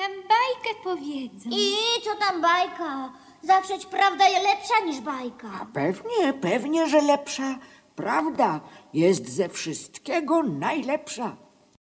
nam bajkę powiedzą. I co tam bajka? Zawsze prawda jest lepsza niż bajka. A pewnie, pewnie, że lepsza. Prawda jest ze wszystkiego najlepsza.